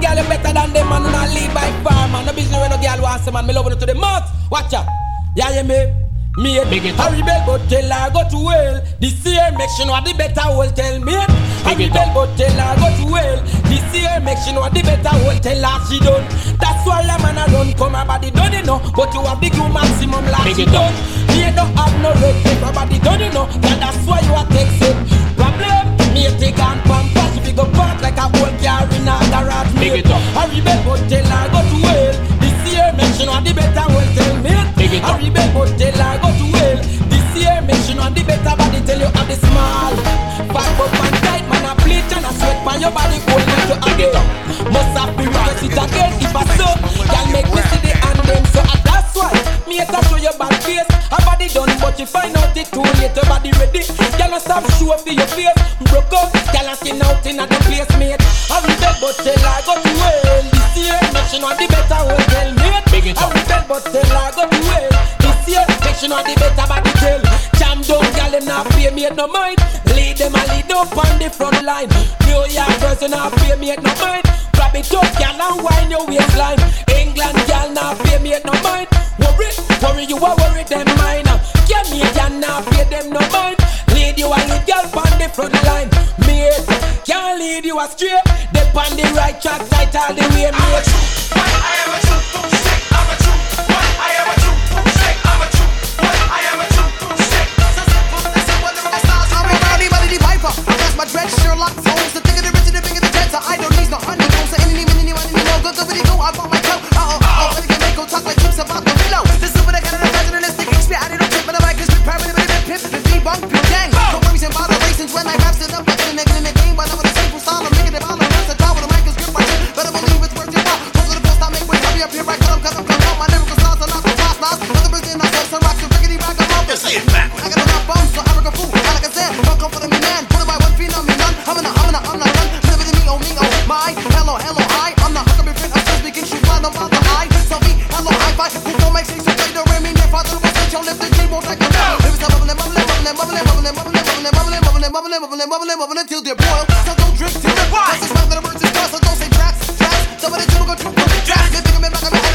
Some girl are better than them, man. And lead by far, man. No business when no girl wants them, man. Me love you to the max. Watch out. Yeah, yeah, me. Me a big it I rebel but tell her go to well This year make sure what the better will tell me Harry rebel but tell her go to well This year make sure what the better will tell her she done That's why a man a run come her body done you know But you have the good maximum like she done Me don't have no respect. paper body done you know that's why you a text it Big it up. A rebel but tell her go to hell. This year she know the better will tell me. Big it up. rebel but tell her go to hell. This year she know the better body tell you have the small. Back up and tight man a bleach and a sweat by your body hold show up for your face? Broke up. I skin out in a the place mate? I rebel but tell her go to hell. This year make she know the better tell mate. I rebel but tell her go to hell. This year make she know the better body tell. Jam down gal them not pay me no mind. Lead them a lead up on the front line. New York girls you not pay me no mind. Grab it up gal and wind your waistline. England gal not pay me no mind. Worry, worry you a worry them you a lead gal on the front line. Mate, can't lead you astray. They on the right track tight all the way, mate. bubbling, bubbling, bubbling till they boil. So don't drip till they're wild. Cause it's not that I'm so don't say tracks, tracks. Some of the children go trip, trip, trip. You're thinking about